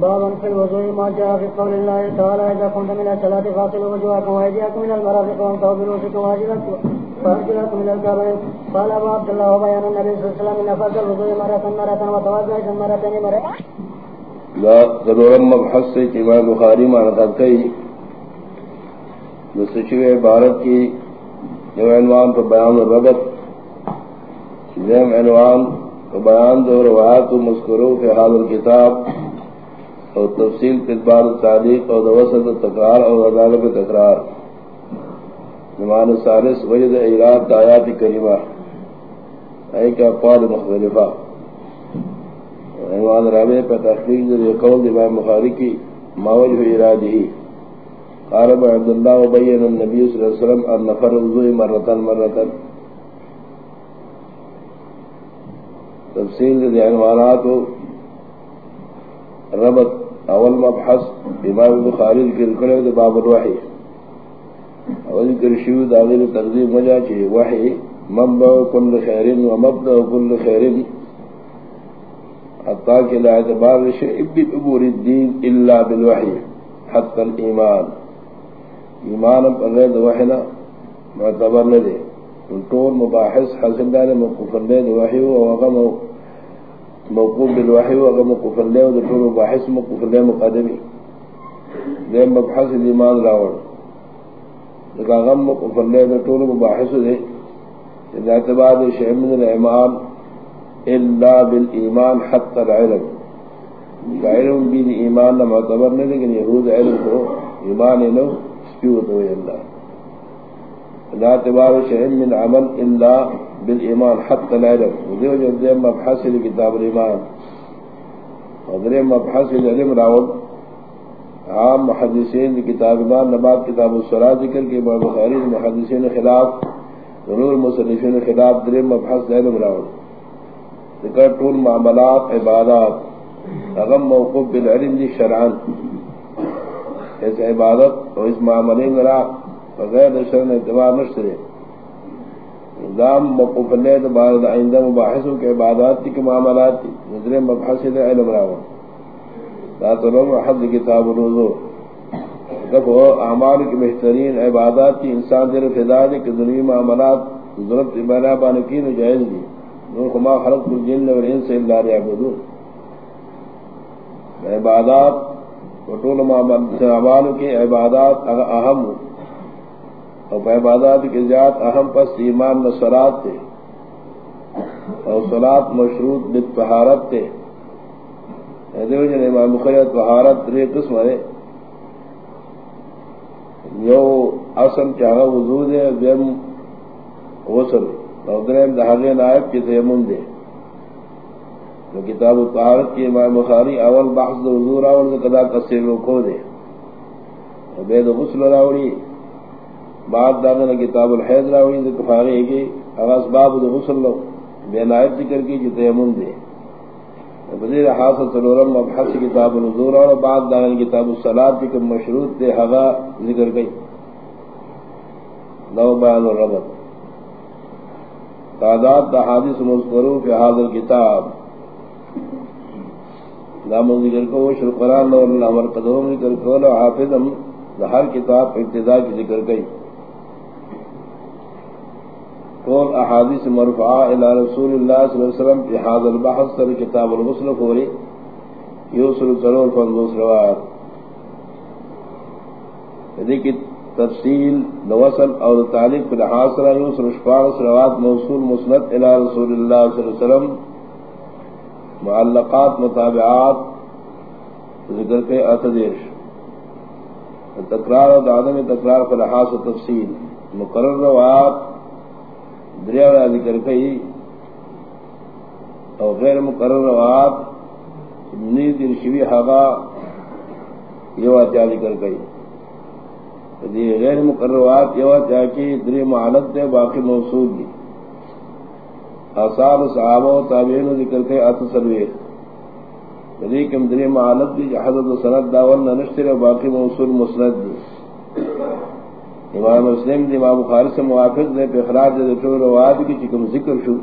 باب في الوضوء ما جاء في قول الله تعالى اذا كنت من الصلاه فاصلوا وجوهكم وايديكم من المرافق وامسحوا برؤوسكم واجلكم فارجلكم الى الكعبين قال ابو عبد الله وبيان النبي صلى الله عليه وسلم ان فرض الوضوء مره مره وتوضا مرتين مره لا ضرورا مبحث سے کہ امام بخاری معنی کئی. مستشو عبارت کی جو عنوان پر بیان الربط ذہم عنوان تو بیان دو روایات و مسکرو کے حال الکتاب. اور تفصیل کتبار صادق اور دوسط تکرار اور عدالت تکرار نمان سالس وجد ایراد آیات کریمہ۔ اے کا اقوال مختلفہ عنوان رابع پر تحقیق جو قول امام بخاری کی ماوج و ارادی قارب عبداللہ وبین النبی صلی اللہ علیہ وسلم ان نفر الضوء مرتن مرتن تفصیل عنوانات ربط اول مبحث امام بخاری ذکر کرے تو باب الوحی. اول ذکر شیو داغیر تقدیم وجہ چی وحی منبع کل خیر و مبدع کل خیر. حتی کہ لا اعتبار شعب امور الدین الا بالوحی، حتی الایمان. ایمان پر غیر وحینا معتبر نہ دے طول مباحث حاصل دار موقوف الليل وحي وغم موقوف بالوحي وغم موقوف الليل وطول مباحث موقوف الليل مقادمي ذي مبحث الإيمان راول لكا غم موقوف الليل وطول مباحث ذي إذا اعتباد شيء من الإيمان إلا بالإيمان حتى العلم. علم بين إيمان لما اعتبرنا لكن يهود علم هو إيمان له سبيوت ويا الله لا اعتبار شيء من عمل الا بالايمان حتى العلم وذو جو مبحث لكتاب الايمان وذري مبحث العلم راول عام محدثین کی کتاب ایمان، نبات کتاب الصلاة ذکر کے امام بخاری محدثین خلاف، ضرور مصنفین خلاف دریم مبحث علم راول ذکر طول معاملات، عبادات. اغم موقف بالعلم دی شرعان اس عبادت اور اس معاملین راق بغیر شرن اعتبار نشترے نظام مقوف اللہ دبار آئندہ مباحثوں کے عبادات کی معاملات تھی نظر مبحث دے علم راو لا تلوم حد کتاب الوضو۔ جب وہ اعمال کی بہترین عبادات کی انسان دیر فضا دے کہ دنیا معاملات ضرورت عبادہ بانکی نے جائز دی۔ نور خما خلق الجن والانس الا ليعبدون۔ عبادات وطول معاملات کی عبادات اہم ہوں اور عبادات کے زیاد اہم پس ایمان نسرات تھے اور سلاد مشروط بہارت تھے امام مخیت بہارت ری قسم ہے۔ یو اصل چاہ وجود ہے دیم غسل۔ اور درم دہاغے نائب کے تیمن دے۔ جو کتاب و طہارت کی امام بخاری اول بحث حضور اول قدا کثیر کو دے۔ بے بید غسل راوڑی۔ بعد داغنا کتاب الحیض راوی، ذکر فاغی ہے کہ اغاز باب دو غسل لو، بے نائب ذکر کی جو تیمون دے۔ بذیر حاصل سلورم مبحث کتاب النظور اور بعد داغنا کتاب الصلاة کی مشروط دے حغا ذکر گئی لو بیان الربط۔ تعداد دا حادث مذکرو فی حاضر کتاب۔ نام ذکر کو شروع قرآن لو اللہ عمر ذکر کو لو حافظم دا ہر کتاب ابتدا کی ذکر گئی قول احادیث مرفعہ الى رسول اللہ صلی اللہ علیہ وسلم في هذا البحث سر کتاب الغسل فوری یوسر ضرور فنغوس روایت۔ یعنی تفصیل نوصل اور تعلیق پر حاصل یوسر شفارس روایت موصول مسند الى رسول اللہ صلی اللہ علیہ وسلم۔ معلقات، متابعات، ذکر کے اتدیش۔ تکرار اور عدم تکرار پر حاصل تفصیل۔ مقرر روایات دریا ذکر کئی. اور غیر مقرر روات نیز ارشوی حقا یہ واقعہ ذکر کئی. دی غیر مقررات یہ واقعہ کی دری معالت دے باقی موصول دی. آثار صحابہ و تابعین ذکر کئی آتا ات سروے لیکن دری معالت دی، حضرت سند داول نشتر باقی موصول مسند دی. امام مسلم دی امام بخاری سے موافق دے، پہ اخراج دے، تو روایت کی چکم ذکر شو،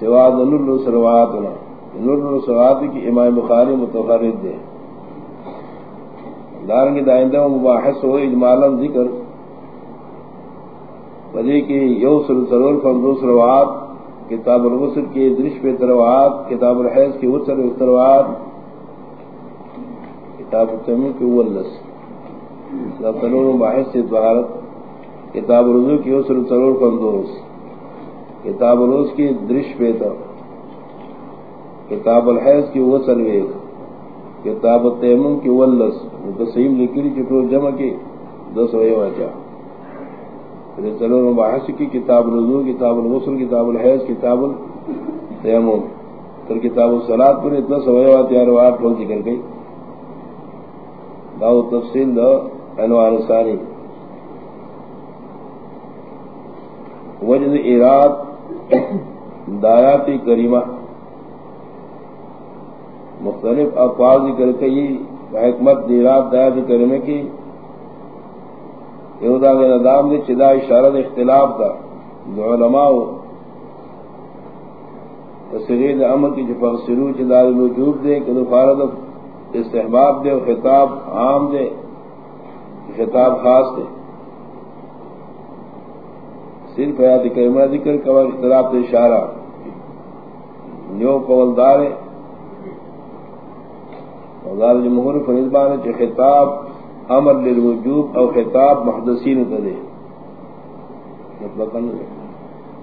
سوا نور سروات نہ نور سروات کی امام بخاری متفرد دے۔ دارنگی دائندہ و مباحث ہو، اجمالا ذکر۔ بدی کی یو سلسلول فندوس روات کتاب الغسل کی درش پہ تروات، کتاب الحیض کی وصل تروات، کتاب التمیم کی ولس سلسلول مباحث سے دوارت کتاب الرضو کی یو سلسلول فندوس کتاب الروز کی درش پہ کتاب الحیض کی وصل ویک کتاب التیمم کی ولس تصیم لکلی چٹو جمع کی. دس وی واجہ چلو مباحث کی کتاب رضو کتاب الغسل، کتاب الحیض، کتاب التیمم. پھر کتاب الصلاۃ پر اتنا سویا تیار وار ٹھول ذکر گئی. داو تفصیل دا انوار ثانی وجد اراد دایاتی کریمہ۔ مختلف افواج ذکر کئی، حکمت دیرات دیا ذکر کی۔ یہودا کے ندام نے چدا اشارت اختلاف تھا جو علماء تصغیر امر کی جو فخصرو چدا الوجوب دے کہ فارد استحباب دے و خطاب عام دے۔ خطاب خاص دے۔ صرف حیات کریمہ ذکر کا اختلاف دے اشارہ۔ جو قولدار ہے۔ وزار جمہور جی فنزبان چ خطاب امر للوجوب او خطاب محدثین تدے مطلب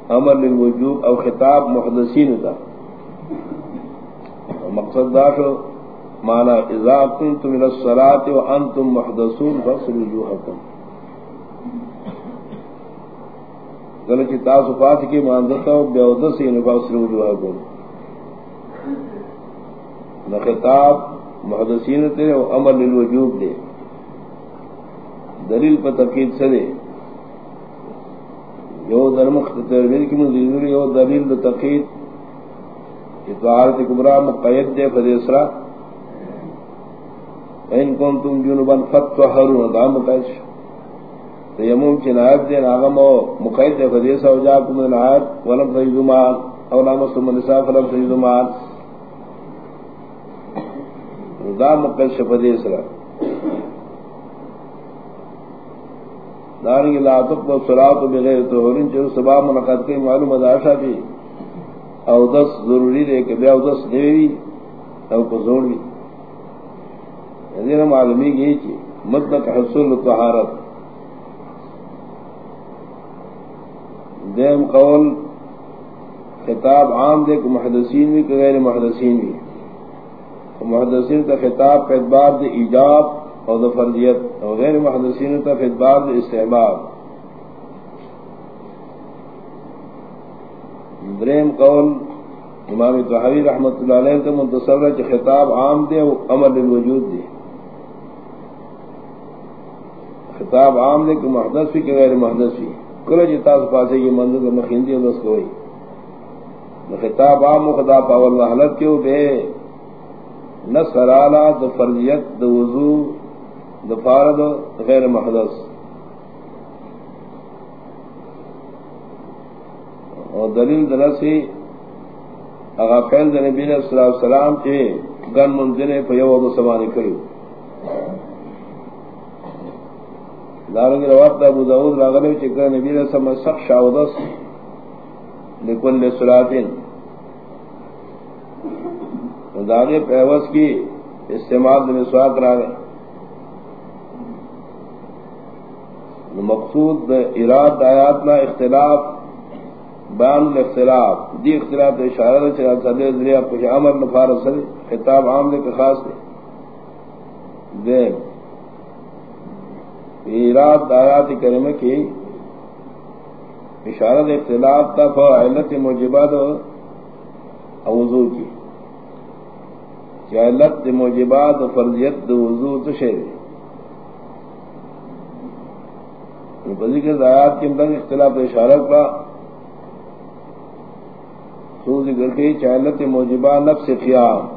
امر للوجوب او خطاب محدثین تا مقصد دا مانا اذا کنتم الى الصلاة وانتم محدثون فاصل وجوہکم کلچی تاسو فاتح کی ماندتا ہو بیودسی نفاصل وجوہکم نخطاب محدثین تیرے امر للوجوب دے. دلیل پر تقید سے دے. یو در مختلف کی مزید یو دلیل تقید اتوارت کبرا مقید دے فدیسرا ان کون تم جنوبان فتوحرون دا مقید شو. تیموم چی نائب دے، ناغم و مقید دے فدیسا و جاکم دے نائب ولم تجدو مان او نامستم النساء فلم تجدو مان دا مقید شفدی سرا دارنگی لا تقبل صلاة بغیر تحورین چلو سبا منقد کے معلوم اداشا بھی او دس ضروری دے کہ بے او دس نیوی او کزوڑ بھی یعنی معلومی گئی چی مطلق حصول طہارت دیم قول خطاب عام دے کہ محدثین بھی کہ غیر محدثین بھی. محدثین کا خطاب کا اعتبار دے ایجاب اور دو فرضیت اور غیر محدثین کا اعتبار دے استحباب. دریم قول امام تحوی رحمت اللہ علیہ کا منتصر کہ خطاب عام دے وہ امر للوجود دے. خطاب عام دے کہ محدث بھی کہ غیر محدث بھی۔ کل جتا جی سے پاسے یہ منظر مخیندی اور دس کوئی۔ خطاب عام و خطاب اول حالت کیوں بے؟ نہ سرالا د فرضیت د وضو د فارد غیر محدث۔ اور دلیل درسی اگا فیل د نبی صلی اللہ علیہ وسلم کے گن منزل پیو و سمانی کریو۔ دارنگی روات ابو داود راغلی چکر نبی علیہ السلام سخ شاودس لکل سراتین داغے پیوس کی استعمال میں سواق را مقصود اراد آیات نہ اختلاف، بیان الاختلاف دی اختلاف اشارہ چلا سدے ذریعہ کچھ امر نفار سر خطاب عام نے خاص ہے دے اراد آیات کرنے کی اشارہ اختلاف تھا فعلت موجبات اوضو کی۔ علت موجبات فرضیت وضو تو شیر بلی کے ذات کے اندر اختلاف اشارہ کا سو ذکر کی چالت موجبہ نفس قیام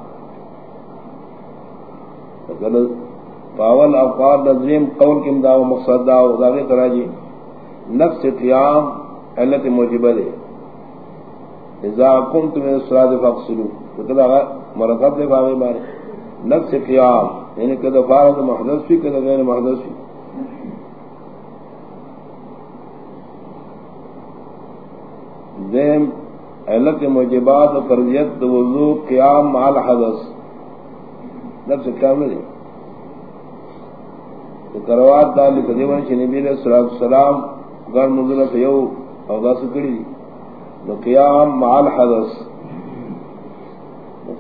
پاول افقار نظریم قول کے امداد مقصد دا داغے طرح جی نفس قیام علت موجبہ دے. اذا قمت من الصلاة فاقصلوا مرتب دے باغی بارے. نفس قیام یعنی کہ دفارت محدث بھی کہ غیر محدث بھی دیم، علت موجبات و فرضیت وضو، قیام مال حدث نفس قیام نہیں تو کروات دالی قدیمن چی نبی علیہ السلام گر نزل فیو او دا سکڑی نو قیام مال حدث.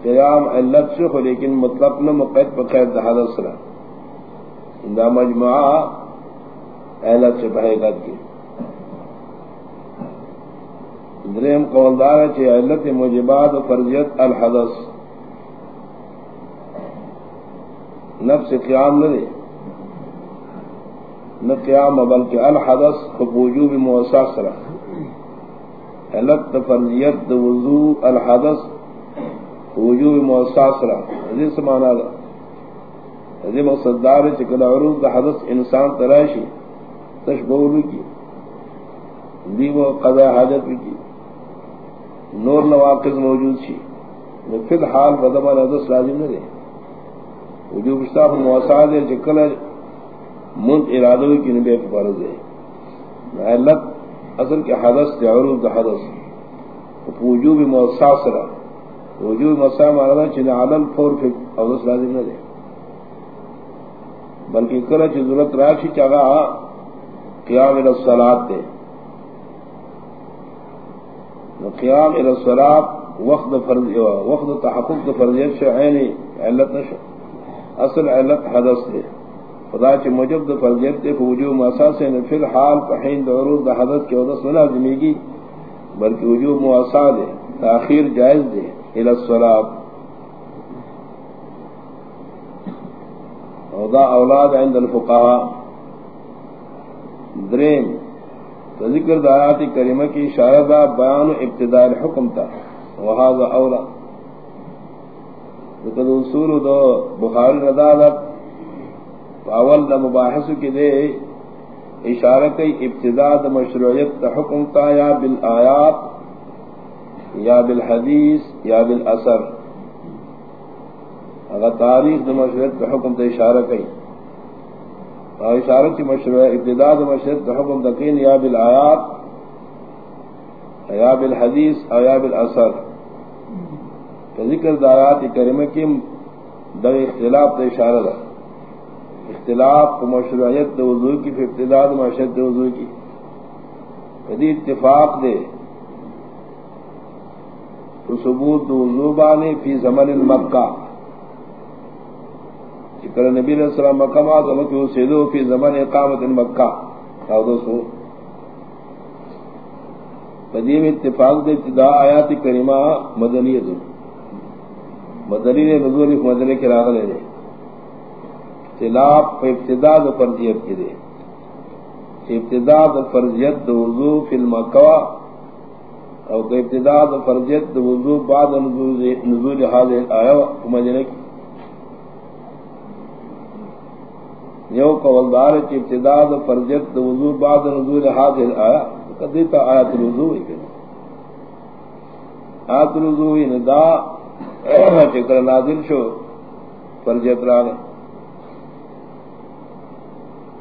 قیام علت شخ لیکن مطلب نہ مقید بقید دا حدث سرا دا مجموعہ علت سے بحیقات کی. دریم قولدار چی علت مجبات و فرضیت الحدث. نفس قیام نہ دے. نہ قیام بلکہ الحدث وجوب موسا سرا۔ علت فرضیت وضو، الحدث وجوب موسا سرا۔ حدیث سمانا دا۔ حدیث مقصد دار چکل عروض دا حدث انسان تراشی تشبولو کی۔ دیو قضا حاجت کی نور نواقض موجود شی فی الحال بدمان حدث لازم نہ دے۔ وجوب اشتاف موسا دے چکل منت ارادو کی نبی فرض ہے علت اصل کے حدث دے عروض حدث۔ وجوب موسا سرا۔ وجوب موسا مانا چنے عدل فور فی حدث لازم نہ دے۔ بلکہ کل چی ضرورت راشی چاگا قیام الى الصلاة دے۔ قیام الى الصلاة وقت فرض وقت تحقق فرضیت سے علت نشو۔ اصل علت حدث دے۔ خدا چ مجب د فرضیت دے وجوب مواسا سے فی الحال پہین دورود د حدث کے حدث نہ لازمی زمینگی بلکہ وجوب مواسا دے، تاخیر جائز دے، الى الصلاة. دا اولاد عند الفقهاء درین ذکر دایات کریمہ کی اشارہ دا بیان ابتداء الحکم تا. وهذا اولا ذکر اصول دو بخاری ردالت اول دا مباحث کی دے، اشارہ کی ابتداء دا مشروعیت تا حکم تا یا بالآیات، یا بالحدیث، یا بالاثر اگر تاریخ د مشرت کے حکم تے اشارہ کئی۔ اور اشارہ کی مشروع ابتداء د مشرت کے حکم تقین یا بالآیات، یا بالحدیث او یا بالاثر ذکر دایات کریمہ کی در اختلاف تے اشارہ دا۔ اختلاف مشروعیت دو وضوع کی، پھر ابتداء د مشرت دو وضوع کی۔ یدی اتفاق دے۔ تو ثبوت دو وضوع بانے فی زمن المکہ کہ نبی علیہ السلام مکہ ما تو مکہ فی زمان اقامت مکہ۔ او دو سو قدیم اتفاق دے ابتداء آیات کریمہ مدنی دو۔ مدنی نے نزول اس مدنی کے راغ لے دے۔ اختلاف پہ ابتداء فرضیت کی دے ابتداء دو فرضیت دو وضو فی المکہ او کہ ابتداء دو فرضیت دو وضو بعد نزول حاضر آیا مدنی کی یو قولدار کی ابتداء دا فرجت دا وضو بعد نزول حاضر آیا قدیتا آیت الوضو ہی کنا آیت الوضو ہی ندا چکر نازل شو فرجت رانے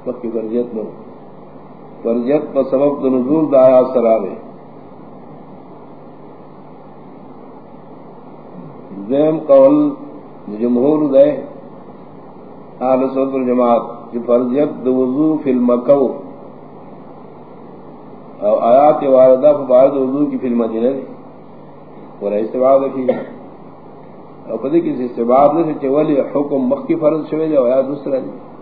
وقت کی فرجت نو فرجت پر سبب دا نزول دا آیات سرانے زیم قول جمہور دے۔ اہل سنت الجماعت کہ فرضیت دو وضو فی المکو۔ او آیات واردہ فبارد وضو کی فی المدینہ دی۔ اور استباد کی۔ او پدی کسی استباد نے سے ولی حکم مخی فرض شوئے جو آیات دوسرا دی۔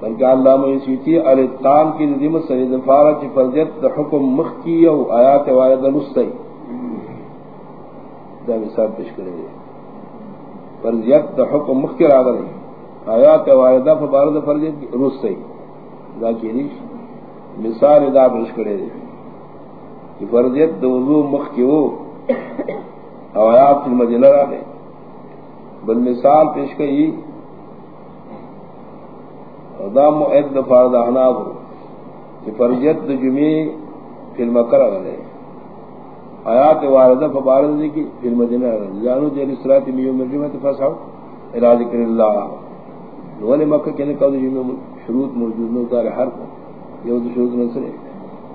بلکہ اللہ محسویتی الاتقان کی نظیمت سرید فارہ چی فرضیت حکم مخی او آیات واردہ نستی دا مثال پیش کرے گئے فرضیت دا حکم مخکر آگا آیات وائدہ فبارد فرضیت روس سے۔ دا چینیش مثال دا پیش کرے دے کہ فرضیت دا وضو مخکی ہو او آیات فی المدینہ را دے بل مثال پیش کئی دا معید دا فارد احناب کہ فرضیت دا جمعی فی المکر آگا دے آیات واردہ فبارد دی کی پھر مدینہ جانو جیلی صلاة میو مرجمت فسحو. الہ ذکر اللہ. نوالی مکہ کہنے کہا دی جمعہ شروط موجود نو دار حرف. یہ دی شروط نصرے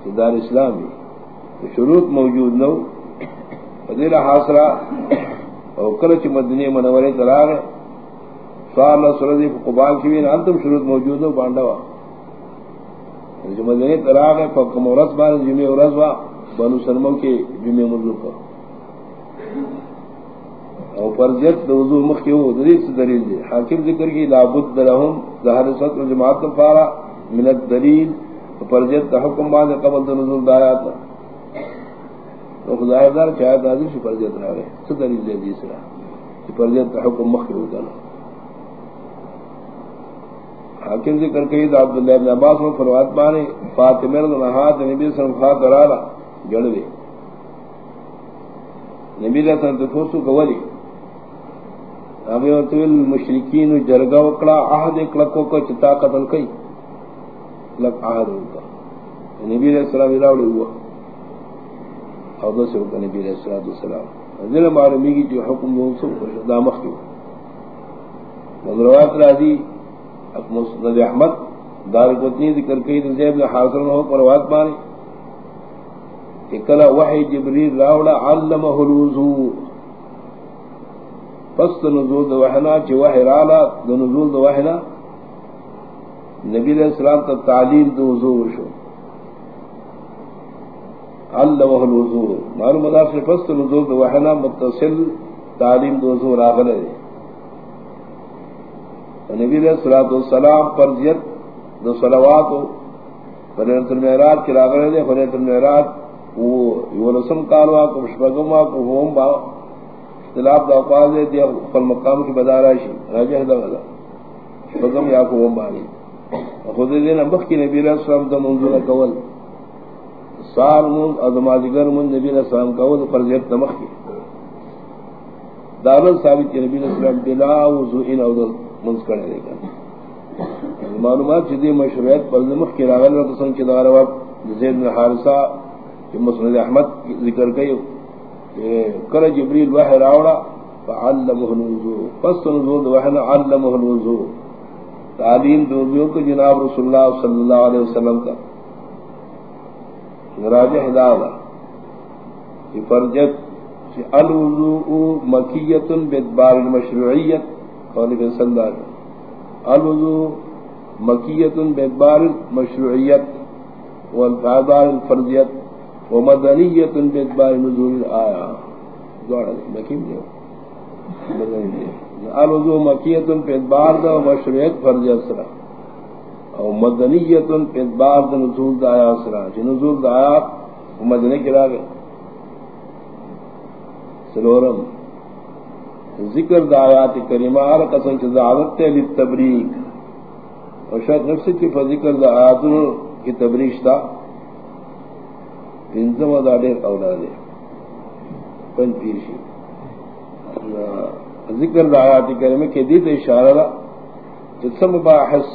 کہ دار اسلامی شروط موجود نو. فدیل حاصرہ او کلچ مدینہ منوری تلاغ سوال اللہ صلی اللہ قبان شوین انتم شروط موجود نو باندوا جو مدینہ تلاغ ہے فکم ورس بان جمعہ ورس بان بنو سلموں کے جمعے مرلو پر او فرضیت دوزو مخی ہو دلیل سے دلیل دے حاکم ذکر کی، لابد لهم ظہر سطر و جماعت فارا من الدلیل. فرضیت دا حکم بعد قبل دا نزول دایات تو خدای دار چاہے دادی سے فرضیت رہا گئے سے دلیل دے دیسرا کہ فرضیت دا حکم مخی ہو دانا حاکم ذکر کہی دا عبداللہ ابن عباس میں فروات بانے فاطمہ رضا نحات نبی صلی اللہ علیہ وسلم خواہ درالا جڑ دے۔ نبی علیہ السلام تو فوسو کولی۔ ابھی وطول مشرکین جرگا وکڑا، عہد اکلکو کو چتا قتل کئی۔ لک عہد ہوگا نبی علیہ السلام الاولی ہوا۔ او دو سے ہوگا نبی علیہ السلام ذلہ معلومی کی جو حکم موسو دامخ کی مضروات راضی مسند احمد دار قطنی ذکر کئی زیب نے حاصل ہو پر روات مانی کلا وحی جبریل راوڑا علمہ الوضوء پس نزول دو وحنا چی وحی رالا دو نزول دو وحنا نبی علیہ السلام تا تعلیم دو وضوء شو علمہ الوضوء معلوم اللہ سے پس نزول دو وحنا متصل تعلیم دو وضوء راغلے نبی علیہ السلام پر زیت دو صلواتو فریت المعراج کی راغلے دے فریت المعراج وہ رسم کاروا کو شپگما کو، ہوم با، اختلاف دا اوقات دے، دیا فل مقام کی بدارا شی راجہ دا غدا شپگم یا کو ہوم بانی۔ خود دین مخ کی نبی علیہ السلام دا منظور کول۔ سار من ازماجگر من نبی علیہ السلام کول پر زیب دمخ کی۔ دارل ثابت کی نبی علیہ السلام بلا وضوئین او دا منز کرنے دے گا۔ معلومات جدی مشروعیت پر دمخ کی راغل رتسن کی دغار وقت زید بن حارسہ کہ مسند احمد ذکر کئی کر جبریل وحی راوڑا فعلمہ الوضوء، پس نزول وحنا علمہ الوضوء۔ تعلیم دوزیوں کو جناب رسول اللہ صلی اللہ علیہ وسلم کا۔ راجہ ہدایہ۔ کہ فرجت الوضوء مکیت بدبار المشروعیت۔ قول بن سندار الوضوء مکیت بدبار المشروعیت والفعبار الفرضیت ومدنیت بیدبار نزول آیا دوارا دے مکیم دے الوضو مکیت بیدبار دا مشروعیت فرض اسرا او مدنیت بیدبار دا نزول دا آیا اسرا چی نزول دا آیا مدنی کرا گئے. سلورم. ذکر دا آیات کریمہ آر قسم چیز عادت تے لی تبریک۔ اور شاید نفسی کی فذکر دا آیاتوں کی تبریش دا پنزم دا دیر اولادے پنج پیرشی ذکر دا آیات کریمہ کے دیت اشارہ دا۔ جسم باحث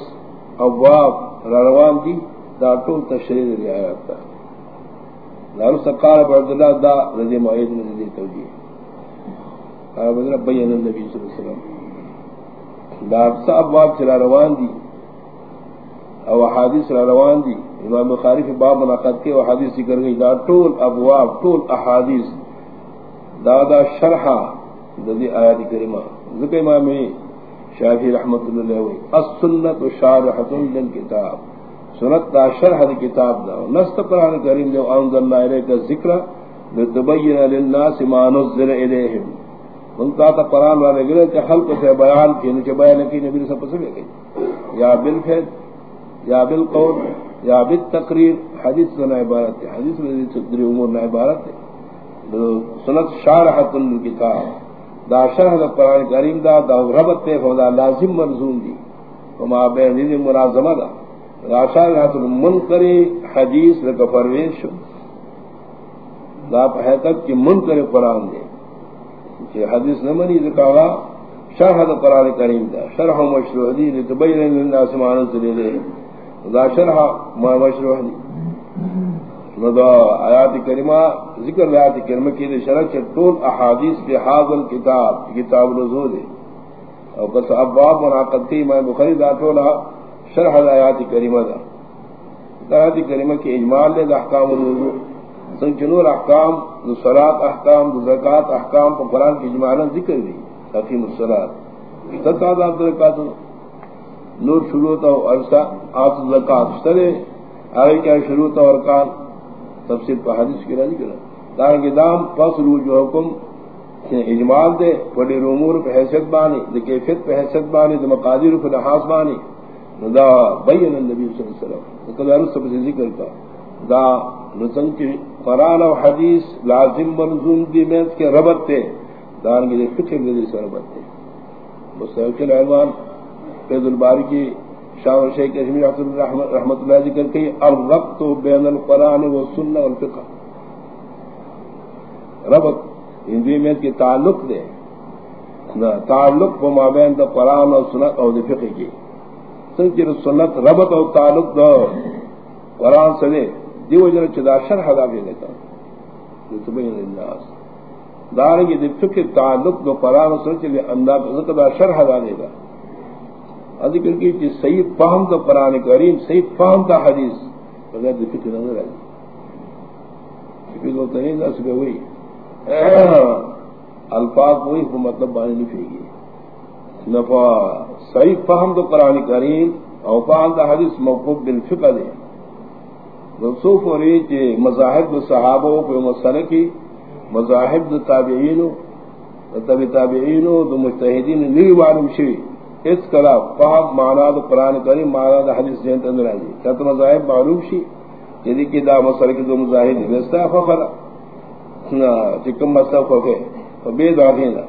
اواب روان دی، دا طول تشریح دی آیات دا۔ لارو سقار عبداللہ دا رضی معید رضی توجیہ۔ قال مطلب بین النبی صلی اللہ علیہ وسلم. دا سب باب چلا روان دی. او حدیث روان دی. امام بخاری کے باب منعقد کے احادیث ذکر گئی. دا طول ابواب طول احادیث. دادا شرحا ددی آیات کریمہ. ذکر امام شافی رحمت اللہ علیہ وی السنت شارحت للکتاب. سنت دا شرح دی کتاب دا. نست قرآن کریم جو انزل اللہ علیہ کا ذکر لتبین للناس ما نزل الیہم. ان کا تا قرآن والے گرے کہ خلق سے بیان کی نیچے بیان کی نبی سے پسے گئی یا بالفید یا بالقول، یا بالتقریر، حدیث سنا عبارت ہے۔ حدیث میں صدر امور نہ عبارت ہے۔ سنت شارحت الکتاب، دا شرح دا قرآن کریم دا دا ربط پہ فودا لازم مرزون دی۔ وما بین دین منازمہ دا۔ دا شارحت المنکر حدیث لکا فرویش دا حقیقت کی منکر قرآن دے۔ کہ حدیث نمانی ذکاوا شرح دا قرآن کریم دا. شرح مشروع دی، لتبین للناس معنی سے لے دا شرح ما مشروع دی. آیات کریمہ، ذکر آیات کریمہ کی دے شرح شرط ٹول احادیث کے حاضل کتاب کتاب رضو دے اور کس ابواب منعقد کی میں بخاری دا ٹولا شرح آیات کریمہ دا. آیات کریمہ کی اجمال دے دا احکام الوضو سنچنور احکام دو صلاة احکام دو زکاة احکام پر قرآن کی اجمالا ذکر دی حقیم الصلاة۔ ستاد عبد الرکاتو نور شروع تا عرصہ آت زکاة اشترے، آگے کیا شروع تا ورکان تفسیر پر حدیث کی راضی کرا دان کے دام پس رو جو حکم اجمال دے بڑی رومور پہ حیثیت بانی دے کیفیت پہ حیثیت بانی دے مقادیر پہ لحاظ بانی دا بین النبی صلی اللہ علیہ وسلم۔ تو دا رسل پر ذکر کا دا نسنگ کی قرآن و حدیث لازم منظوم دی میز کے ربط تے، دان کے فکر دے سے ربط تے۔ مستقل عنوان، فیض الباری کی شاہ شیخ کشمیر رحمت اللہ ذکر کی الربط بین القرآن و سنہ والفقہ۔ ربط ان ہندی میں کی تعلق دے۔ تعلق کو مابین دا قرآن اور سنت اور فقہ کی سنچر سنت ربط اور تعلق دا قرآن سے دے۔ دیو جن چدا شرح دا بھی لیتا لتبین الناس۔ دارنگی دی فقہ تعلق دا قرآن اور سنت لے انداز دا شرح دا دے گا ذکر کی کہ صحیح فہم تو قرآن کریم، صحیح فہم کا حدیث۔ بغیر دفت نظر آئی تو نہیں دس پہ ہوئی۔ الفاظ وہی کو مطلب بانے نہیں پھے گی نفا صحیح فہم تو قرآن کریم اور فہم کا حدیث موقوف بالفقہ دے۔ رسوف اور یہ مذاہب صحابوں کو مسئلہ کی، مذاہب تابعین تب تابعین تو متحدین نہیں معلوم شوی۔ اس کلا فہم مانا تو قرآن کریم مانا تو حدیث جنت اندر آئی۔ کت مذاہب معروف شی یدی کی دا مسئلہ کی دو مذاہب وستا فخر۔ چکم مسئلہ فخر تو بے داغینا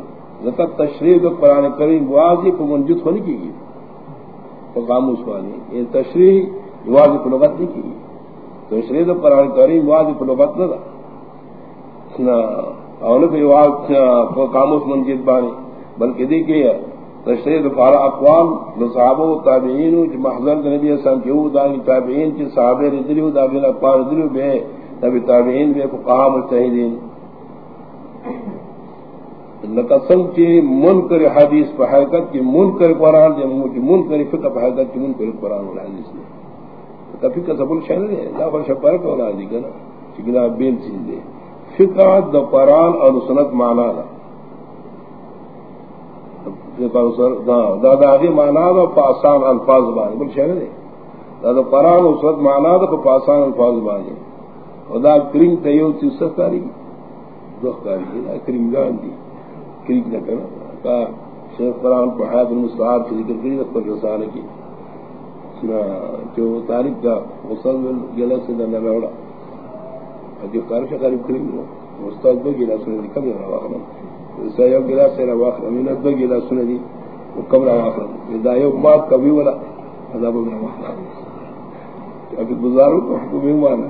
زکا تشریح تو قرآن کریم واضح کو منجد ہونے کی گئی تو خاموش یہ تشریح واضح کو لغت نہیں کی تشریح تو قرآن کریم واضح کو لغت نہ تھا اولو پہ واضح خاموش منجد بانی. بلکہ دیکھئے تشریح دفارا اقوام صحابہ و تابعین محضر نبی اسلام کی او دانی تابعین کی صحابہ ردلی و دابین اقوام ردلی بے نبی تابعین بے فقہا مجتہدین لقسم کی منکر حدیث پر حقیقت کی منکر قرآن دے منکر فقہ پر حقیقت کی منکر قرآن و حدیث نے کفی کا سبول شہر دے لا فرش فرق ہونا دی کنا چکنا بین چیز دے فقہ ہاں، دا قرآن اور سنت مانا دا دادا مانا دا پاسان الفاظ بانی بل شہر دے دادا قرآن اس وقت مانا دا پاسان الفاظ بانی۔ دا کریم تیو تی سخت کاری دو کاری دا کریم گان دی کریم نہ کرنا۔ کا شیخ قرآن پر حیات المصطحاب سے ذکر کری پر رسالہ کی۔ جو تاریخ کا مصد گلہ سے دا نلوڑا جو کارشہ قریب کریم مستاد دو گلہ سے نکل رہا واقعا سیو گلا سے روا امین دو گلا سن دی کم روا ہدایو بات کبھی والا عذاب روا ابھی گزارو تو حکم مانا.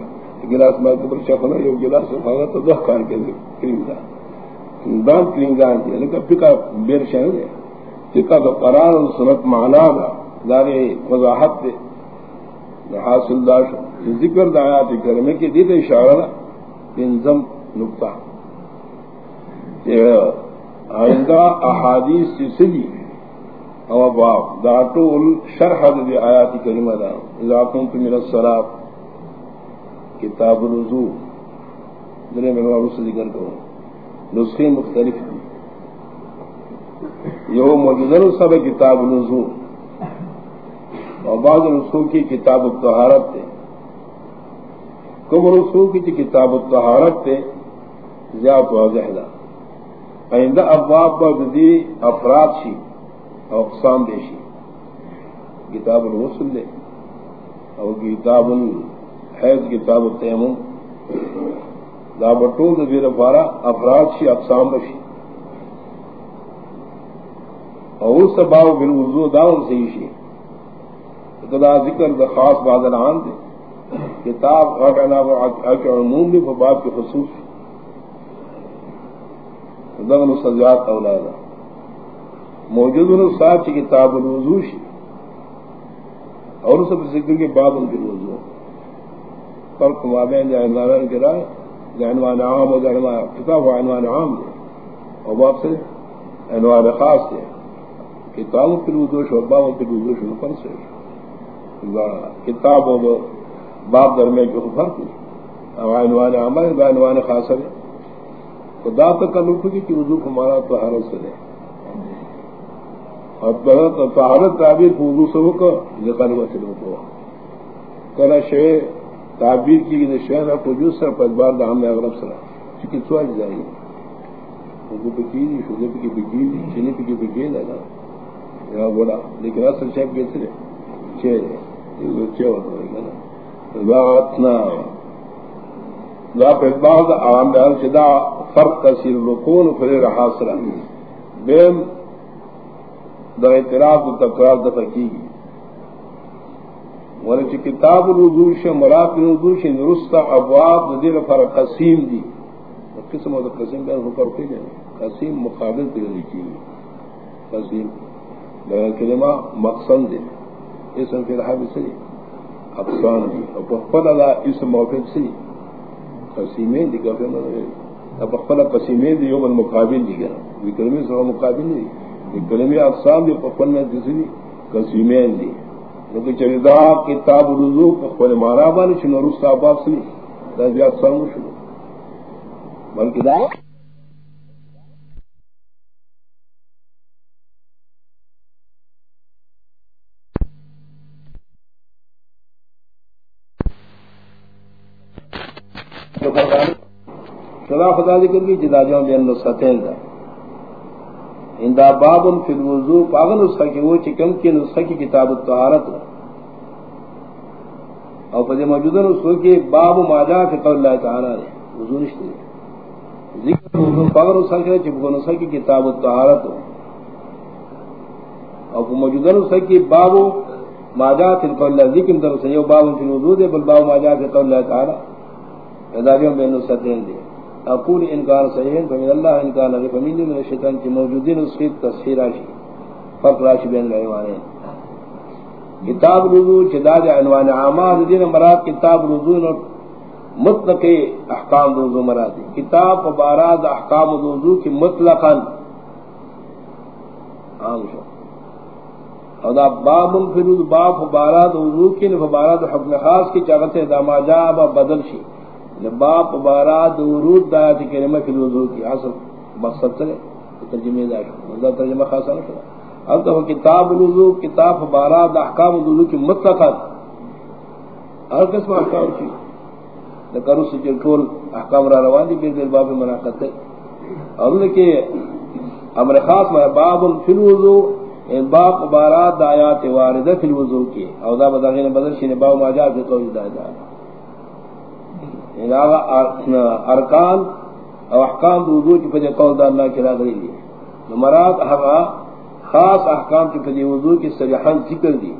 گلاس میں قبر شفنا یو گلاس کھانا تو دو کان کے لیے کریم دا. دام کریم دا دی یعنی بیر شہر ہے۔ فقہ تو قرار و سنت معنا دا. دارے وضاحت دے حاصل داش ذکر دا آیات کرنے کی دیتے اشارہ انزم نقطہ آئندہ احادیث سے سجی او باب داتو شرح دی آیات کریمہ دا. اذا کنت من الصلاة، کتاب الوضو. دنے میں بابو سے ذکر کروں نسخے مختلف دی یہ موجودہ سب کتاب الوضو. اور بعض رسول کی کتاب الطہارت تھے کم رسول کی کتاب الطہارت تھے زیادہ واضح دا۔ آئندہ ابواب بدی افراد شی اقسام دے شی۔ کتاب الغسل دے اور کتاب الحیض، کتاب التیمم۔ دا بٹول دبیر افارا افراد شی، اقسام بشی اور اس سباو بالوضو داؤن سے ہی شی۔ خدا ذکر دا خاص بادل عام دے۔ کتاب اور عموم بھی باب کے خصوص دغن سزیات اولادا موجود ان ساتھ کی کتاب الوضو شی۔ اور سب ذکر کے بعد ان کے وضو۔ فرق مابین عنوان کے رائے عنوان عام اور عنوان کتاب و عنوان عام دے۔ اور باب سے عنوان خاص دے۔ کتاب پھر دوش اور باب پھر دوش پر سے شو۔ کتاب و باب درمیان جو فرق ہے. اور عنوان عام ہے عنوان خاص ہے. خدا تک کا لطف کی کہ وضو کو مارا تو حرت سے دے اور طہارت تعبیر کو وضو سے ہو کر نکال سے لوگ کو کلا شے تعبیر کی گئی شہر کو جو سر پدبار دا ہم نے اغرب سرا. چونکہ سوال جائے اردو پہ کی شدے پہ کی بکی چینی پہ کی بکی ہے نا یہاں بولا، لیکن اصل شیپ کیسے چھ چھ ہے. نا لا دا عوام بیان چدا فرق کثیر رکون فری رہا بیم دا اعتراف دا تکرار دفع کی گئی ورچ کتاب الوضوش مراد الوضوش نرستا ابواب ندیر پر قسیم دی قسم و قسم بیان ہو کر کوئی قسیم مقابل پر لکھی قسیم لیکن کلمہ مقصد دے اسم فی الحاب سری اقسان دی اور بخفل اللہ اسم موفد سری قسیمین دی کافی مدر اب بخفل قسیمین دی یوم المقابل دی گنا یہ کلمی سر مقابل نہیں۔ یہ کلمی اقسام دی بخفل میں دی قسیمین دی۔ لیکن چریدا کتاب رضو خپل مارا باندې چې نو رستا باب سني دا بیا څنګه شو بلکې دا خدا خدا ذکر کی جدا جاؤں بین نسختین دا. اندا باب فی الوضو پاگل اس کی وہ چکم کی نسخہ کی کتاب الطہارت اور پدے موجودہ نسخہ کی باب ماجا فی قول اللہ تعالی نے وضو نشتے ذکر وضو پاگل اس کی چکم نسخہ کی کتاب الطہارت اور موجودہ نسخہ کی باب ماجا فی قول اللہ ذکر در سے باب فی الوضو دے، بل باب ماجا فی قول اللہ تعالی. اداریوں بین نسختین دے. اقول انکار صحیح فمن اللہ انکار لگے فمن دی من الشیطان کی موجودین اس کی تصحیر آشی فرق راشی بین العنوانے کتاب رضو چداد عنوان عامان دین مراد کتاب رضو مطلق احکام رضو مراد کتاب و باراد احکام رضو کی مطلقا. عام شو. اور دا باب فروض باب و باراد رضو کی نفباراد حکم خاص کی چاگت داما جاب بدل شی. یعنی باپ بارا درود دا تے کلمہ فی الوضو کی اصل مقصد سے ترجمہ دا شکل ہے ترجمہ خاصا نہ اب تو کتاب الوضو کتاب بارا دا احکام الوضو کی مطلق ہر قسم احکام کی۔ ذکر اس کے ٹول احکام را روان دی، بے باب مناقض ہے اور ان کے امر خاص میں باب فی الوضو ان یعنی باب بارا دا آیات واردہ فی الوضو کی۔ او دا بدغین بدل شین باب ما جاء فی قول دا۔ ارکان او احکام وضو کی پجے قول دا اللہ کی راضی دی. مراد ہوا خاص احکام کی پجے وضو کی صریحان ذکر دی.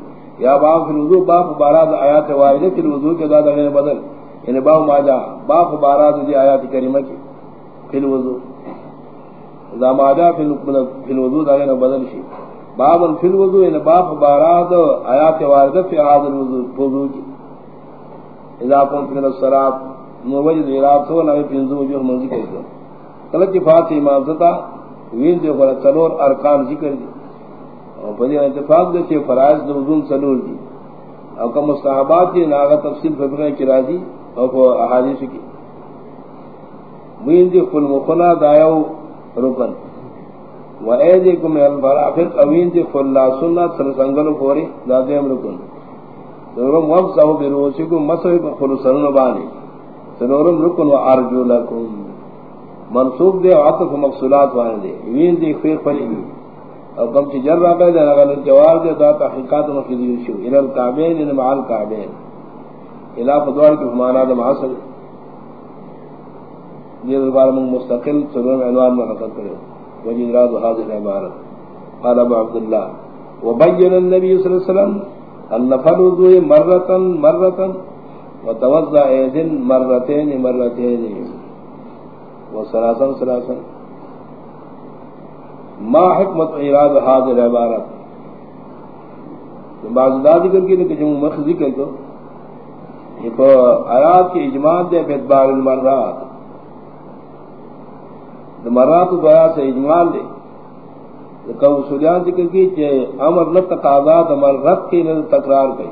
یا باب فی الوضو، باب باراد آیات واردہ فی الوضو کے دادا غیر بدل. یعنی باب ماجا باب باراد دی آیات کریمہ کی فی الوضو. دا ماجا فی الوضو دا غیر بدل شی. باب فی الوضو یعنی باب باراد آیات واردہ فی حاضر وضو کی. اذا كنت من الصلاه موجد اعراب سو نہ پنزو جو من ذکر کر کل کی امام زتا وین جو پر چلور ارکان ذکر دی۔ اور بڑی اتفاق دے کہ فرائض دوزون چلور دی۔ اور کہ مستحبات کی ناغا تفصیل فکر کی راضی اور کو احادیث کی۔ وین دی کل مخنا دایو رکن۔ و ایدی ایدیکم الفرافق اوین دی کل لا سنت سر سنگل پوری دادیم رکن۔ سنورم وقصہو بروسکم مسوی پر خلصن بانی سنورم رکن و ارجو لکم. منصوب دے عطف مقصولات وانے دے. وین دے خیر پلی بھی اور کم چی جر رابع دے نگل جواب دے دا تحقیقات مخیدی شو. الى القعبین ان مع القعبین الى فدوار کی فمانا دا معاصل دیر البار من مستقل سنورم عنوان میں رکھت کرے. وجید راد و حاضر عبارت قال ابو عبداللہ. وبین النبی صلی اللہ علیہ وسلم النفل وضوء مرتا مرتا وتوضا اذن مرتين مرتين. وسلاسن سلاسن ما حکمت ایراد هذه العبارت بعض ذات ذکر کی کہ جو مخ ذکر کو آیات کی اجماعت دے بیدبار المرات. مرات گویا سے اجمال دے. کہ وہ سلیان ذکر کی کہ امر نہ تقاضات امر رد کی نہ تکرار گئی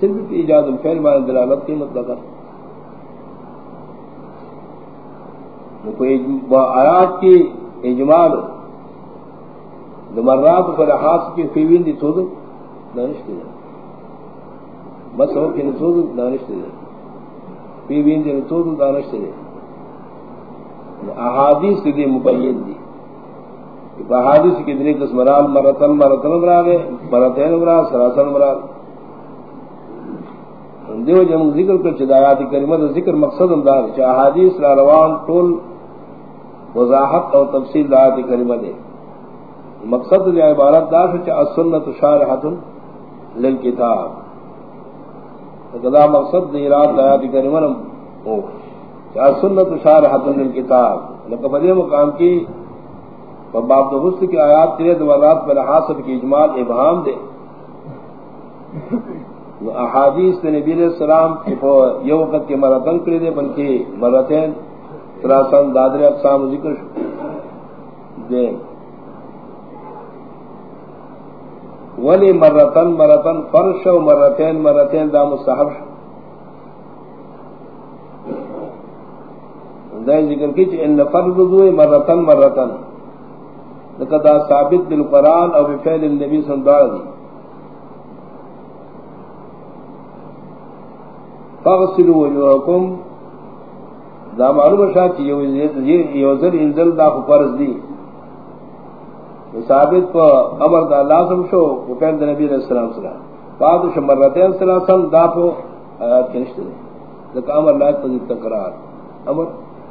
صرف ایجاد الفعل مان دلالت کی مطلب آیات کی اجمال مرات پر ہاتھ کی فیوین دی تو دانش دے۔ بس ہو کہ نسود دانش دے۔ فیوین دی تو دانش دے۔ احادیث دی مبین دی۔ احادیث کی دنی قسم مرال مرتن مرتن مرال مرتین مرال سراسن مرال دیو جن ذکر کر چدایات کریمہ دا ذکر مقصد اندار چا احادیث لا روان طول وضاحت اور تفصیل دایات کریمہ دے مقصد دی عبارت دا چا السنت شارحۃ للکتاب. کدا مقصد دی رات دایات کریمہ او یا سنت شار حتن الکتاب لکہ بدے مقام کی باب غسل کی آیات تیرے دوالات پر حاصل کی اجمال ابہام دے احادیث نبی علیہ السلام یہ وقت کے مرتن کرے دے، بلکہ مرتین سراسن دادر اقسام ذکر دے۔ ولی مرتن مرتن فرش و مرتین مرتین دا مستحب شو۔ ذکر کی چھ ان فرض دوئے مرتن مرتن لکہ دا ثابت بالقرآن او بفعل النبی صلی اللہ علیہ وسلم۔ فاغسلوا وجوهكم. دا معلوم شاہ چی یوزر انزل دا فرض دی ثابت پا امر دا لازم شو وفعل دا نبی علیہ السلام سلام فاغسلوا مرتین سلام دا پو آیات کنشت دی لکہ امر لائت تذیر تقرار امر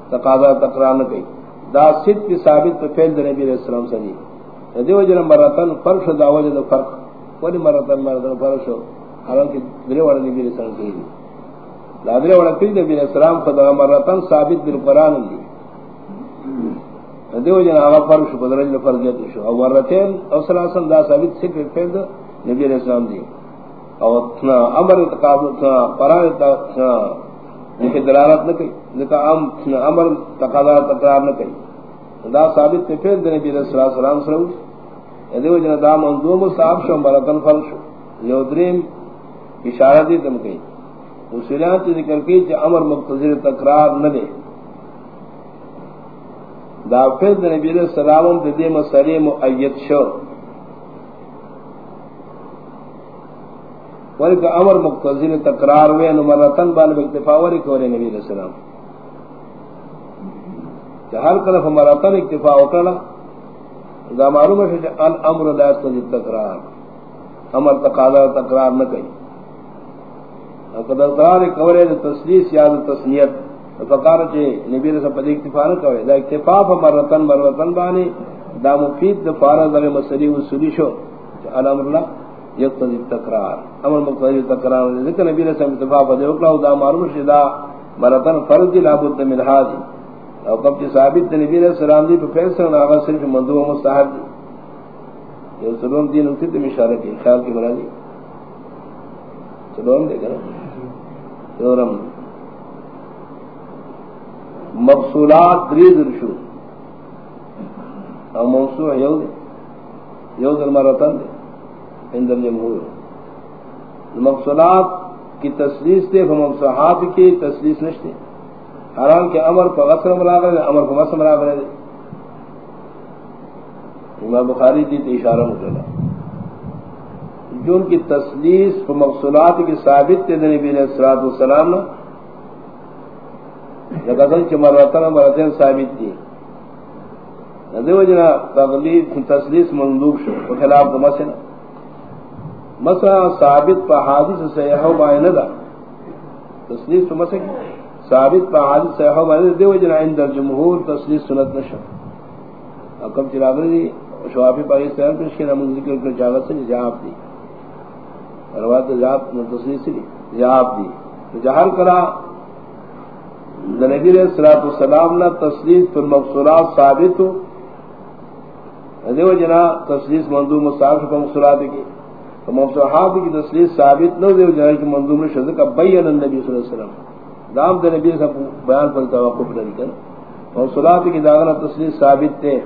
تقاضا تقرار نہ کئی دا صد کی ثابت تو فعل نبی علیہ السلام سے نہیں دیو جن مرتن فرق دا وجہ فرق. ولی مرتن مرتن فرق ہو حالانکہ درے والا نبی علیہ السلام سے نہیں لادرے والا پھر نبی علیہ السلام خدا مرتن ثابت بالقرآن دی. دیو جن آغا فرق شو بدرج فرضیت شو. او مرتین او سلاسن دا ثابت صرف فعل نبی علیہ السلام دی. او اتنا امر تقابل قرآن لیکن دلالت نہ کئی لیکن ام امر تقاضا تقرار نہ کئی دا ثابت تے پھر نبی صلی اللہ علیہ وسلم سرو. ادے وجہ دا منظوم صاحب شو مرکن فرش یو دریم اشارہ دی تم کئی اصولیان ذکر کی کہ امر مقتضی تقرار نہ دے۔ دا پھر نبی علیہ وسلم دے دے مسئلے مؤید شو۔ ولی امر مقتضی نے تقرار ہوئے نو مرتن بان اکتفا ولی کولے نبی علیہ السلام۔ کہ ہر طرف مرتن اکتفا وکرنا دا معلوم ہے کہ الامر لا يستجي تقرار امر تقاضا تقرار نہ کئی۔ اگر تقرار کولے تسلیس یا تسنیت. فقار چے نبی علیہ السلام پر اکتفا نہ کوئے دا اکتفا مرتن مرتن بانی دا مفید دا فارغ دا مسئلی وصولی شو. الامر اللہ یقتضی تکرار امر مقتضی تکرار ذکر نبی نے سمجھ اتفاق دے وکلا دا معلوم شدا مرتن فرض لا بد من هذه او کب کی ثابت نبی علیہ السلام دی فیصلہ نہ آغاز صرف مندوب و مستحب دی. یہ سلام دین اسی تے خیال کی بنا دی. سلام دے گا سلام مقصولات دری درشو او موضوع یو دے یو در مرتن دے اندر جمہور مقصلات کی تصلیس دے فمقصحات کی تصلیس نشتے حرام کے امر پر غصر مراغر ہے امر پر غصر مراغر ہے امام بخاری دی اشارہ مجھلا جو ان کی تصلیس پر مقصلات کی ثابت تے نبی علیہ السلام لگتن چھ مرتن مرتن ثابت دی دیو جنا تغلیب تصلیس مندوب شو خلاف دمسنا مسا ثابت پا حادث سیحو بائنہ دا۔ تسلیس تو مسا ثابت پا حادث سیحو بائنہ دیو جنہ اندر جمہور تسلیس سنت نشا اکم چلاغر دی شوافی پاکی سیحو کنش کے نمون ذکر کر جاغت سے جہاب دی روایت جہاب تسلیس دی جہاب دی جہر کرا نبی علیہ السلام نا تسلیس پر مقصورات ثابت ہو۔ دیو جنہ تسلیس مندوب مصابش پر مقصورات کی۔ تو مفصحات کی تصریح ثابت نہ دے جائے کہ منظوم شذ کا بین النبی صلی اللہ علیہ وسلم۔ دام دے نبی صاحب بیان پر توقف نہیں کر اور کی داغنا تصریح ثابت تے